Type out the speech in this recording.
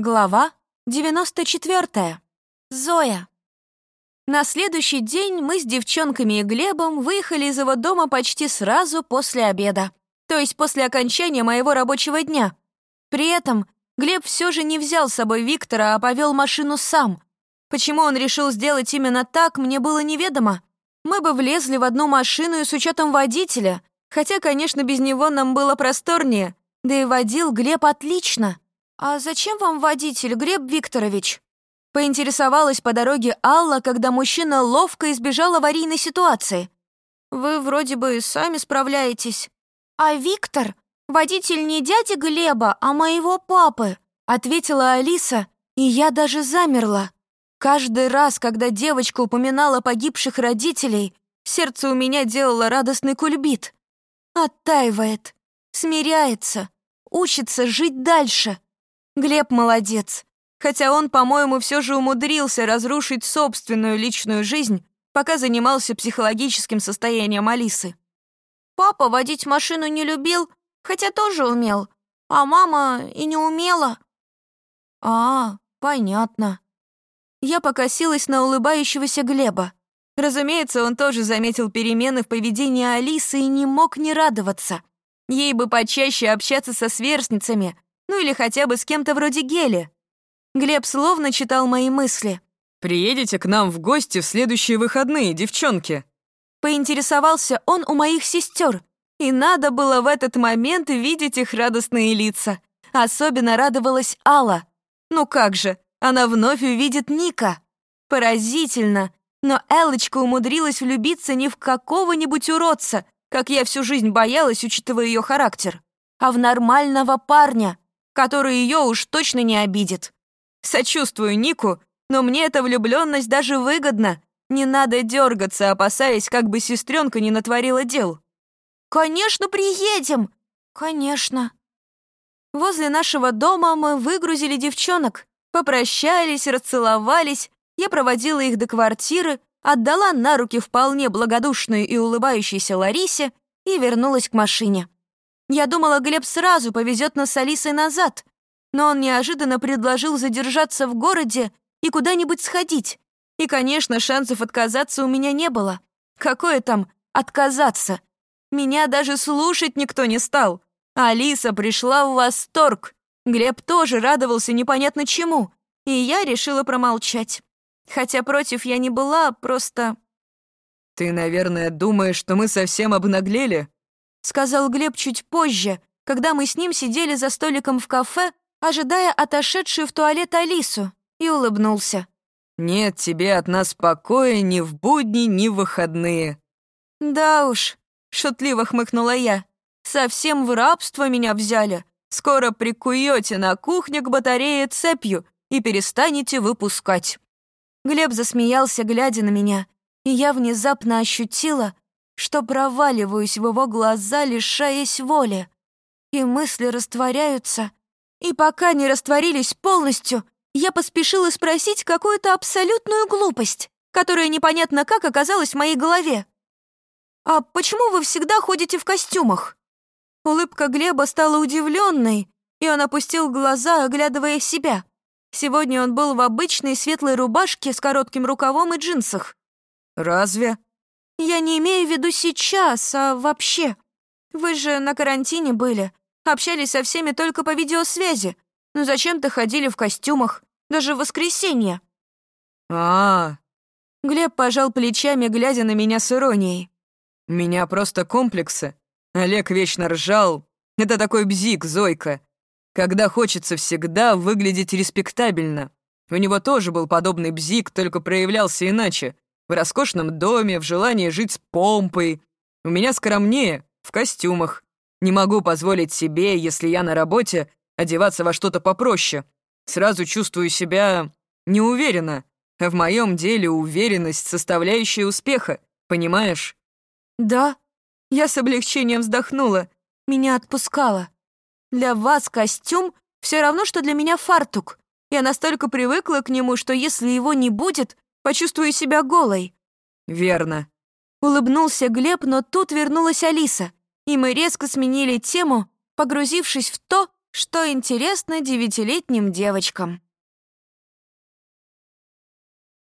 Глава 94. Зоя. На следующий день мы с девчонками и Глебом выехали из его дома почти сразу после обеда, то есть после окончания моего рабочего дня. При этом Глеб все же не взял с собой Виктора, а повел машину сам. Почему он решил сделать именно так, мне было неведомо. Мы бы влезли в одну машину и с учетом водителя, хотя, конечно, без него нам было просторнее, да и водил Глеб отлично. «А зачем вам водитель, Глеб Викторович?» Поинтересовалась по дороге Алла, когда мужчина ловко избежал аварийной ситуации. «Вы вроде бы сами справляетесь». «А Виктор — водитель не дяди Глеба, а моего папы», — ответила Алиса, и я даже замерла. Каждый раз, когда девочка упоминала погибших родителей, сердце у меня делало радостный кульбит. Оттаивает, смиряется, учится жить дальше. Глеб молодец. Хотя он, по-моему, все же умудрился разрушить собственную личную жизнь, пока занимался психологическим состоянием Алисы. Папа водить машину не любил, хотя тоже умел, а мама и не умела. А, понятно. Я покосилась на улыбающегося Глеба. Разумеется, он тоже заметил перемены в поведении Алисы и не мог не радоваться. Ей бы почаще общаться со сверстницами, ну или хотя бы с кем-то вроде Гели. Глеб словно читал мои мысли. «Приедете к нам в гости в следующие выходные, девчонки?» Поинтересовался он у моих сестер, и надо было в этот момент видеть их радостные лица. Особенно радовалась Алла. Ну как же, она вновь увидит Ника. Поразительно, но Элочка умудрилась влюбиться не в какого-нибудь уродца, как я всю жизнь боялась, учитывая ее характер, а в нормального парня, который ее уж точно не обидит. Сочувствую Нику, но мне эта влюбленность даже выгодна. Не надо дергаться, опасаясь, как бы сестренка не натворила дел. «Конечно, приедем!» «Конечно!» Возле нашего дома мы выгрузили девчонок, попрощались, расцеловались, я проводила их до квартиры, отдала на руки вполне благодушную и улыбающейся Ларисе и вернулась к машине. Я думала, Глеб сразу повезет нас с Алисой назад, но он неожиданно предложил задержаться в городе и куда-нибудь сходить. И, конечно, шансов отказаться у меня не было. Какое там отказаться? Меня даже слушать никто не стал. Алиса пришла в восторг. Глеб тоже радовался непонятно чему. И я решила промолчать. Хотя против я не была, просто... «Ты, наверное, думаешь, что мы совсем обнаглели?» Сказал Глеб чуть позже, когда мы с ним сидели за столиком в кафе, ожидая отошедшую в туалет Алису, и улыбнулся. «Нет тебе от нас покоя ни в будни, ни в выходные». «Да уж», — шутливо хмыкнула я, «совсем в рабство меня взяли. Скоро прикуете на кухне к батарее цепью и перестанете выпускать». Глеб засмеялся, глядя на меня, и я внезапно ощутила, что проваливаюсь в его глаза, лишаясь воли. И мысли растворяются. И пока не растворились полностью, я поспешила спросить какую-то абсолютную глупость, которая непонятно как оказалась в моей голове. «А почему вы всегда ходите в костюмах?» Улыбка Глеба стала удивленной, и он опустил глаза, оглядывая себя. Сегодня он был в обычной светлой рубашке с коротким рукавом и джинсах. «Разве?» Я не имею в виду сейчас, а вообще. Вы же на карантине были, общались со всеми только по видеосвязи. Ну зачем-то ходили в костюмах, даже в воскресенье. А, -а, а Глеб пожал плечами, глядя на меня с иронией. Меня просто комплексы. Олег вечно ржал. Это такой бзик, Зойка. Когда хочется всегда выглядеть респектабельно. У него тоже был подобный бзик, только проявлялся иначе в роскошном доме, в желании жить с помпой. У меня скромнее, в костюмах. Не могу позволить себе, если я на работе, одеваться во что-то попроще. Сразу чувствую себя неуверенно. А в моем деле уверенность — составляющая успеха, понимаешь? Да. Я с облегчением вздохнула. Меня отпускало. Для вас костюм все равно, что для меня фартук. Я настолько привыкла к нему, что если его не будет, почувствую себя голой». «Верно». Улыбнулся Глеб, но тут вернулась Алиса, и мы резко сменили тему, погрузившись в то, что интересно девятилетним девочкам.